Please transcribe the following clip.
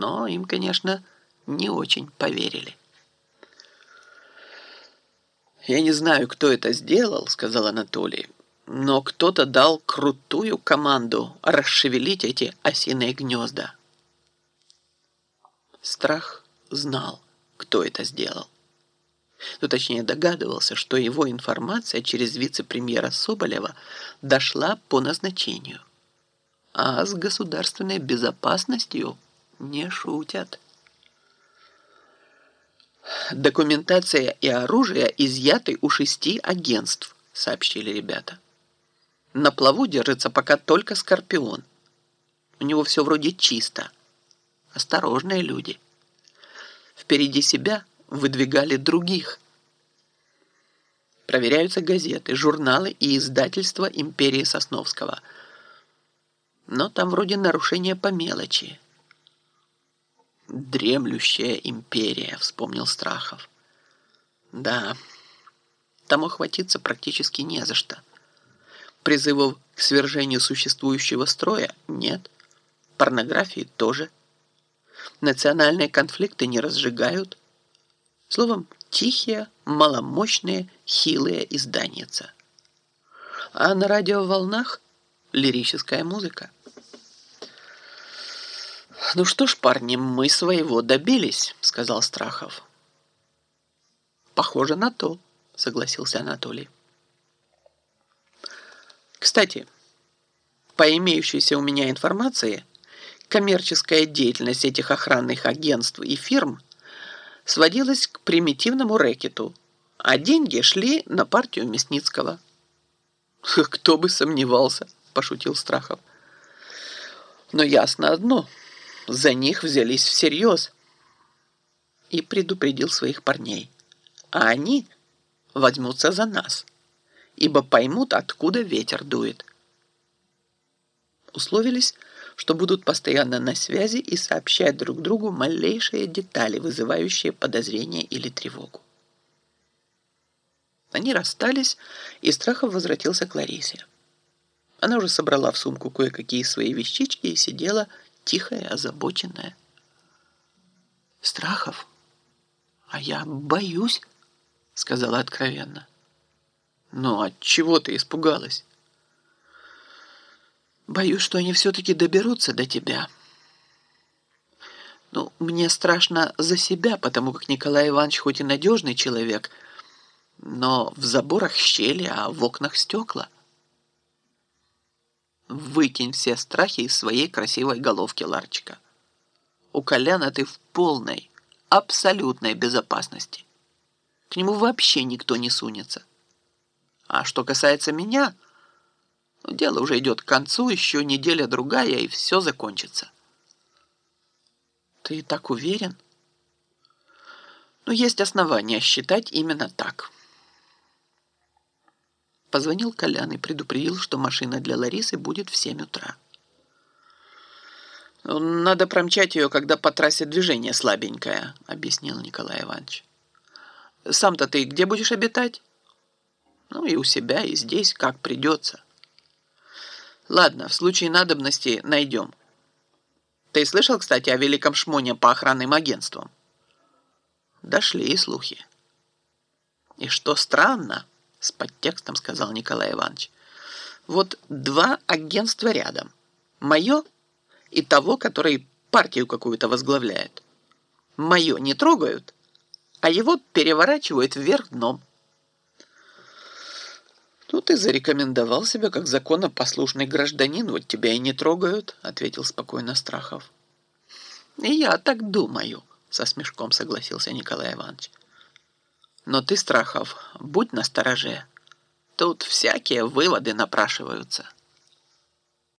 но им, конечно, не очень поверили. «Я не знаю, кто это сделал», — сказал Анатолий, «но кто-то дал крутую команду расшевелить эти осиные гнезда». Страх знал, кто это сделал. Ну, точнее, догадывался, что его информация через вице-премьера Соболева дошла по назначению. А с государственной безопасностью не шутят. Документация и оружие изъяты у шести агентств, сообщили ребята. На плаву держится пока только Скорпион. У него все вроде чисто. Осторожные люди. Впереди себя выдвигали других. Проверяются газеты, журналы и издательства империи Сосновского. Но там вроде нарушения по мелочи. «Дремлющая империя», — вспомнил Страхов. «Да, там охватиться практически не за что. Призывов к свержению существующего строя нет. Порнографии тоже. Национальные конфликты не разжигают. Словом, тихие, маломощные, хилые изданица. А на радиоволнах лирическая музыка. «Ну что ж, парни, мы своего добились», — сказал Страхов. «Похоже на то», — согласился Анатолий. «Кстати, по имеющейся у меня информации, коммерческая деятельность этих охранных агентств и фирм сводилась к примитивному рэкету, а деньги шли на партию Мясницкого». «Кто бы сомневался», — пошутил Страхов. «Но ясно одно — за них взялись всерьез. И предупредил своих парней. А они возьмутся за нас, ибо поймут, откуда ветер дует. Условились, что будут постоянно на связи и сообщать друг другу малейшие детали, вызывающие подозрения или тревогу. Они расстались, и Страхов возвратился к Ларисе. Она уже собрала в сумку кое-какие свои вещички и сидела, тихая, озабоченная. «Страхов? А я боюсь», — сказала откровенно. «Ну, от чего ты испугалась?» «Боюсь, что они все-таки доберутся до тебя». «Ну, мне страшно за себя, потому как Николай Иванович хоть и надежный человек, но в заборах щели, а в окнах стекла». Выкинь все страхи из своей красивой головки, Ларчика. У Коляна ты в полной, абсолютной безопасности. К нему вообще никто не сунется. А что касается меня, ну, дело уже идет к концу, еще неделя-другая, и все закончится. Ты так уверен? Ну, есть основания считать именно так. Позвонил Колян и предупредил, что машина для Ларисы будет в 7 утра. «Надо промчать ее, когда по трассе движение слабенькое», — объяснил Николай Иванович. «Сам-то ты где будешь обитать?» «Ну и у себя, и здесь, как придется». «Ладно, в случае надобности найдем». «Ты слышал, кстати, о великом шмоне по охранным агентствам?» «Дошли и слухи». «И что странно...» с подтекстом сказал Николай Иванович. Вот два агентства рядом. Мое и того, который партию какую-то возглавляет. Мое не трогают, а его переворачивают вверх дном. «Ну, ты зарекомендовал себя как законопослушный гражданин, вот тебя и не трогают», — ответил спокойно Страхов. «И я так думаю», — со смешком согласился Николай Иванович. Но ты, Страхов, будь настороже. Тут всякие выводы напрашиваются.